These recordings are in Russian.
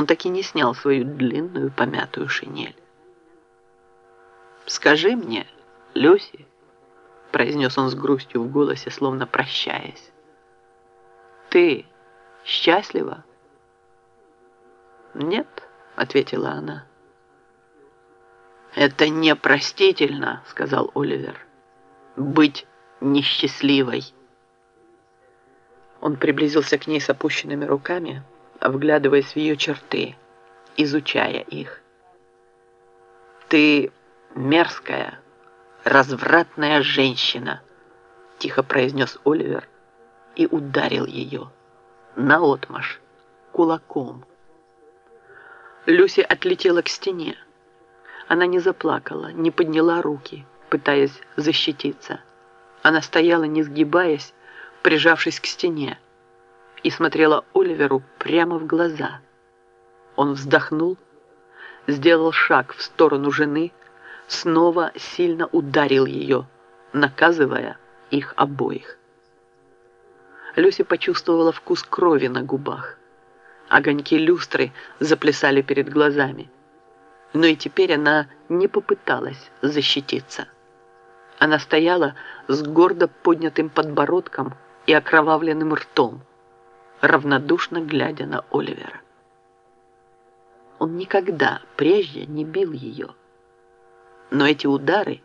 Он так и не снял свою длинную помятую шинель. «Скажи мне, Люси», — произнес он с грустью в голосе, словно прощаясь, «ты счастлива?» «Нет», — ответила она. «Это непростительно», — сказал Оливер, — «быть несчастливой». Он приблизился к ней с опущенными руками, вглядываясь в ее черты, изучая их. «Ты мерзкая, развратная женщина», — тихо произнес Оливер и ударил ее наотмашь кулаком. Люси отлетела к стене. Она не заплакала, не подняла руки, пытаясь защититься. Она стояла, не сгибаясь, прижавшись к стене, и смотрела Оливеру прямо в глаза. Он вздохнул, сделал шаг в сторону жены, снова сильно ударил ее, наказывая их обоих. Люси почувствовала вкус крови на губах. Огоньки люстры заплясали перед глазами. Но и теперь она не попыталась защититься. Она стояла с гордо поднятым подбородком и окровавленным ртом, равнодушно глядя на Оливера. Он никогда прежде не бил ее. Но эти удары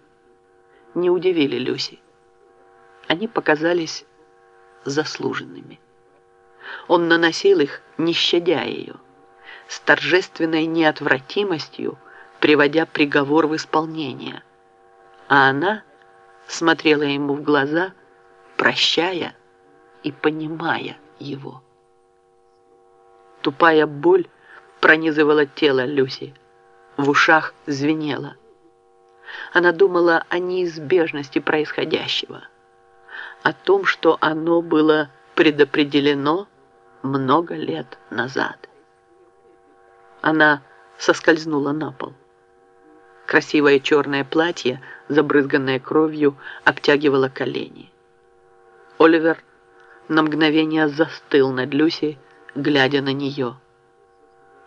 не удивили Люси. Они показались заслуженными. Он наносил их, не щадя ее, с торжественной неотвратимостью, приводя приговор в исполнение. А она смотрела ему в глаза, прощая и понимая его. Тупая боль пронизывала тело Люси, в ушах звенела. Она думала о неизбежности происходящего, о том, что оно было предопределено много лет назад. Она соскользнула на пол. Красивое черное платье, забрызганное кровью, обтягивало колени. Оливер на мгновение застыл над Люси, глядя на нее.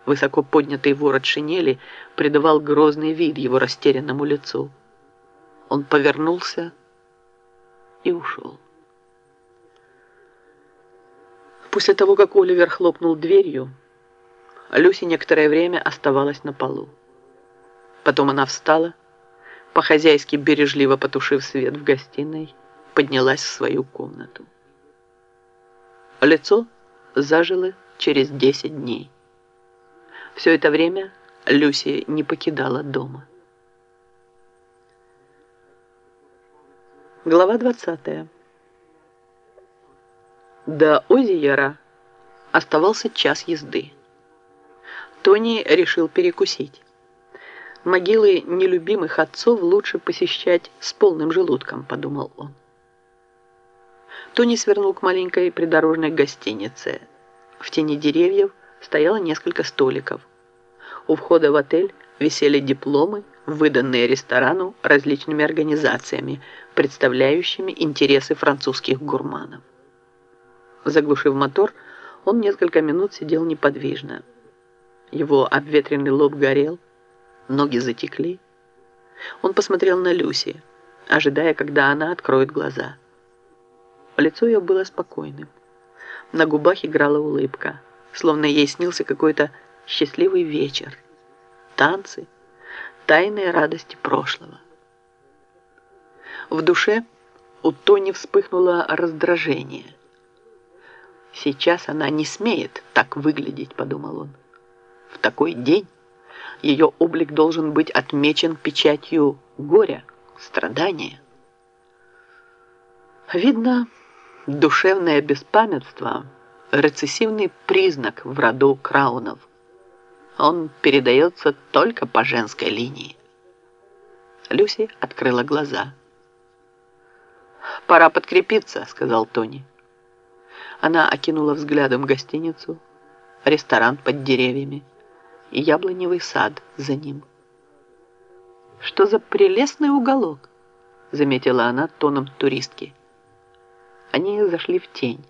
Высоко поднятый ворот шинели придавал грозный вид его растерянному лицу. Он повернулся и ушел. После того, как Оливер хлопнул дверью, Люси некоторое время оставалась на полу. Потом она встала, по-хозяйски бережливо потушив свет в гостиной, поднялась в свою комнату. Лицо зажило через 10 дней. Все это время Люси не покидала дома. Глава двадцатая. До Озиера оставался час езды. Тони решил перекусить. Могилы нелюбимых отцов лучше посещать с полным желудком, подумал он. Тони свернул к маленькой придорожной гостинице. В тени деревьев стояло несколько столиков. У входа в отель висели дипломы, выданные ресторану различными организациями, представляющими интересы французских гурманов. Заглушив мотор, он несколько минут сидел неподвижно. Его обветренный лоб горел, ноги затекли. Он посмотрел на Люси, ожидая, когда она откроет глаза. Лицо ее было спокойным. На губах играла улыбка, словно ей снился какой-то счастливый вечер. Танцы, тайные радости прошлого. В душе у Тони вспыхнуло раздражение – Сейчас она не смеет так выглядеть, подумал он. В такой день ее облик должен быть отмечен печатью горя, страдания. Видно, душевное беспамятство – рецессивный признак в роду Краунов. Он передается только по женской линии. Люси открыла глаза. «Пора подкрепиться», — сказал Тони. Она окинула взглядом гостиницу, ресторан под деревьями и яблоневый сад за ним. «Что за прелестный уголок!» — заметила она тоном туристки. Они зашли в тень.